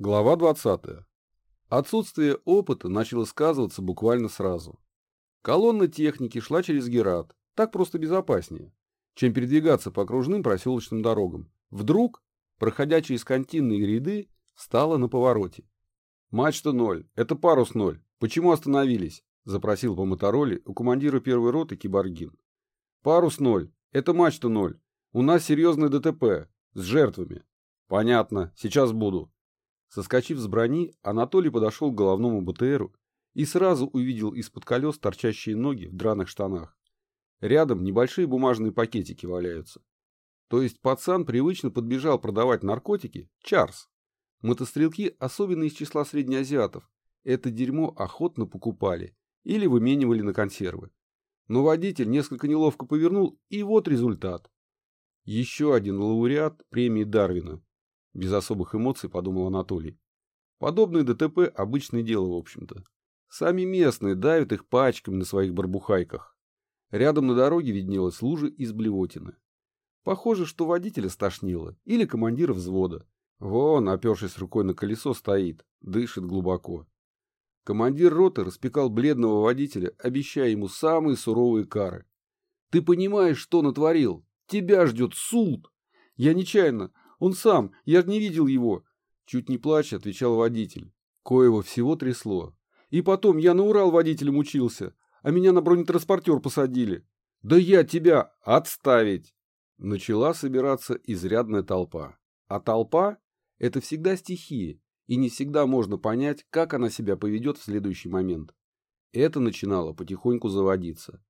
Глава 20. Отсутствие опыта начало сказываться буквально сразу. Колонна техники шла через Герат, так просто безопаснее, чем передвигаться по окружным проселочным дорогам. Вдруг, проходя через континные ряды, стала на повороте. «Мачта ноль, это парус ноль. Почему остановились?» – запросил по мотороле у командира первой роты Киборгин. «Парус ноль, это мачта ноль. У нас серьезное ДТП, с жертвами». «Понятно, сейчас буду», Соскочив с брони, Анатолий подошел к головному БТРу и сразу увидел из-под колес торчащие ноги в драных штанах. Рядом небольшие бумажные пакетики валяются. То есть пацан привычно подбежал продавать наркотики Чарс. Мотострелки, особенно из числа среднеазиатов, это дерьмо охотно покупали или выменивали на консервы. Но водитель несколько неловко повернул, и вот результат. Еще один лауреат премии Дарвина, без особых эмоций подумал Анатолий. Подобные ДТП – обычное дело, в общем-то. Сами местные давят их пачками на своих барбухайках. Рядом на дороге виднелась лужа из блевотины. Похоже, что водителя стошнило или командира взвода. Вон, опершись рукой на колесо, стоит, дышит глубоко. Командир роты распекал бледного водителя, обещая ему самые суровые кары. «Ты понимаешь, что натворил? Тебя ждет суд!» «Я нечаянно. Он сам, я не видел его. Чуть не плача, отвечал водитель. Коего всего трясло. И потом, я на Урал водителем учился, а меня на бронетранспортер посадили. Да я тебя отставить! Начала собираться изрядная толпа. А толпа – это всегда стихия, и не всегда можно понять, как она себя поведет в следующий момент. Это начинало потихоньку заводиться.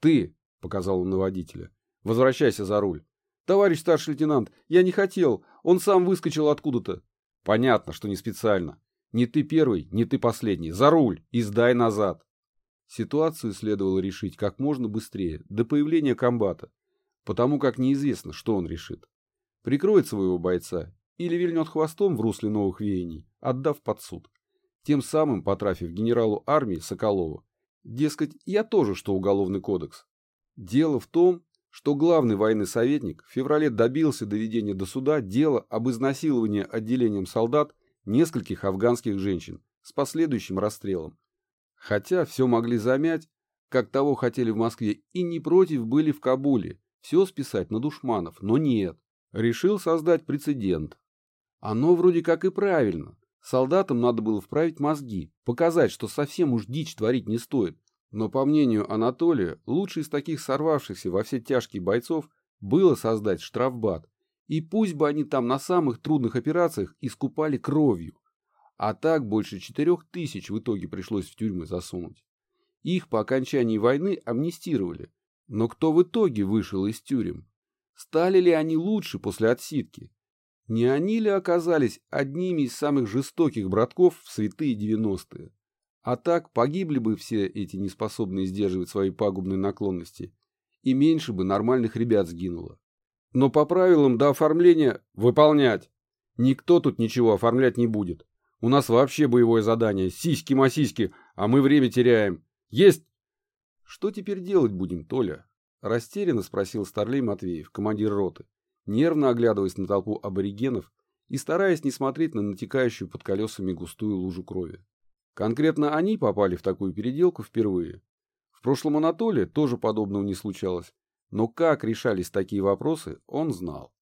«Ты», – показал он на водителя, – «возвращайся за руль. «Товарищ старший лейтенант, я не хотел, он сам выскочил откуда-то». «Понятно, что не специально. Не ты первый, не ты последний. За руль и сдай назад». Ситуацию следовало решить как можно быстрее, до появления комбата, потому как неизвестно, что он решит. Прикроет своего бойца или вильнет хвостом в русле новых веяний, отдав под суд. Тем самым потрафив генералу армии Соколову. Дескать, я тоже что уголовный кодекс. Дело в том, что главный военный советник в феврале добился доведения до суда дела об изнасиловании отделением солдат нескольких афганских женщин с последующим расстрелом. Хотя все могли замять, как того хотели в Москве, и не против были в Кабуле, все списать на душманов, но нет. Решил создать прецедент. Оно вроде как и правильно. Солдатам надо было вправить мозги, показать, что совсем уж дичь творить не стоит, но, по мнению Анатолия, лучший из таких сорвавшихся во все тяжкие бойцов было создать штрафбат. И пусть бы они там на самых трудных операциях искупали кровью. А так больше четырех тысяч в итоге пришлось в тюрьмы засунуть. Их по окончании войны амнистировали. Но кто в итоге вышел из тюрем? Стали ли они лучше после отсидки? Не они ли оказались одними из самых жестоких братков в святые девяностые? А так погибли бы все эти неспособные сдерживать свои пагубные наклонности, и меньше бы нормальных ребят сгинуло. Но по правилам до оформления выполнять. Никто тут ничего оформлять не будет. У нас вообще боевое задание. Сиськи-масиськи, а мы время теряем. Есть! Что теперь делать будем, Толя? Растерянно спросил Старлей Матвеев, командир роты, нервно оглядываясь на толпу аборигенов и стараясь не смотреть на натекающую под колесами густую лужу крови. Конкретно они попали в такую переделку впервые. В прошлом Анатолии тоже подобного не случалось, но как решались такие вопросы, он знал.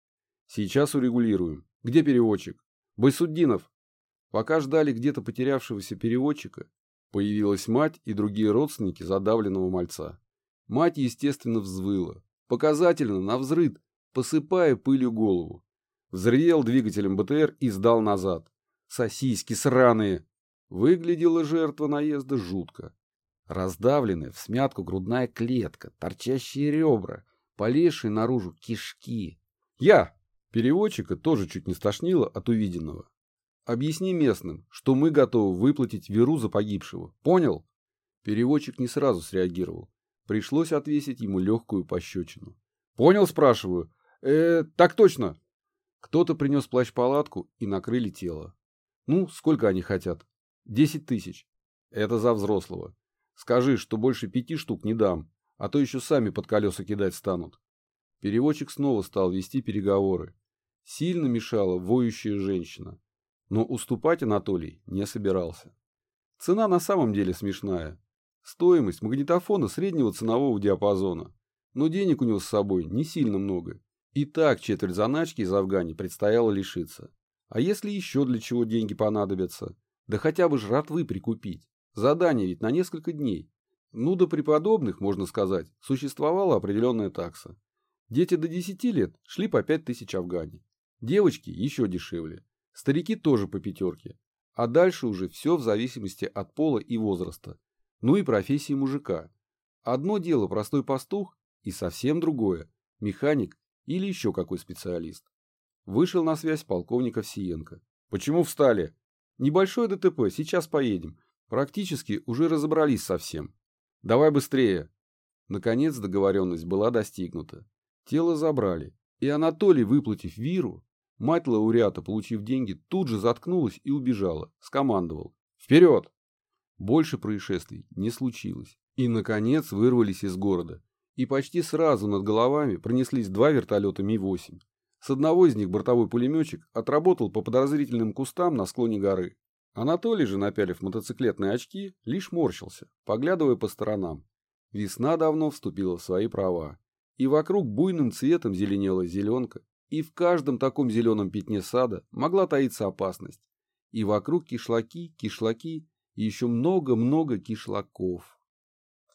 Сейчас урегулируем. Где переводчик? Байсуддинов. Пока ждали где-то потерявшегося переводчика, появилась мать и другие родственники задавленного мальца. Мать, естественно, взвыла. Показательно, на взрыд, посыпая пылью голову. Взревел двигателем БТР и сдал назад. Сосиски сраные! Выглядела жертва наезда жутко. Раздавленная в смятку грудная клетка, торчащие ребра, полезшие наружу кишки. Я! Переводчика тоже чуть не стошнило от увиденного. Объясни местным, что мы готовы выплатить Веру за погибшего. Понял? Переводчик не сразу среагировал. Пришлось отвесить ему легкую пощечину. Понял, спрашиваю? Э, так точно. Кто-то принес плащ-палатку и накрыли тело. Ну, сколько они хотят? Десять тысяч. Это за взрослого. Скажи, что больше пяти штук не дам, а то еще сами под колеса кидать станут. Переводчик снова стал вести переговоры. Сильно мешала воющая женщина. Но уступать Анатолий не собирался. Цена на самом деле смешная. Стоимость магнитофона среднего ценового диапазона. Но денег у него с собой не сильно много. И так четверть заначки из Афгани предстояло лишиться. А если еще для чего деньги понадобятся? Да хотя бы жратвы прикупить. Задание ведь на несколько дней. Ну да при подобных, можно сказать, существовала определенная такса. Дети до 10 лет шли по 5 тысяч афгани. Девочки еще дешевле. Старики тоже по пятерке. А дальше уже все в зависимости от пола и возраста. Ну и профессии мужика. Одно дело простой пастух, и совсем другое – механик или еще какой специалист. Вышел на связь полковник Овсиенко. «Почему встали?» «Небольшое ДТП, сейчас поедем. Практически уже разобрались со всем. Давай быстрее!» Наконец договоренность была достигнута. Тело забрали, и Анатолий, выплатив Виру, мать лауреата, получив деньги, тут же заткнулась и убежала, скомандовал «Вперед!». Больше происшествий не случилось. И, наконец, вырвались из города. И почти сразу над головами пронеслись два вертолета Ми-8. С одного из них бортовой пулеметчик отработал по подозрительным кустам на склоне горы. Анатолий же, напялив мотоциклетные очки, лишь морщился, поглядывая по сторонам. Весна давно вступила в свои права и вокруг буйным цветом зеленела зеленка, и в каждом таком зеленом пятне сада могла таиться опасность. И вокруг кишлаки, кишлаки и еще много-много кишлаков.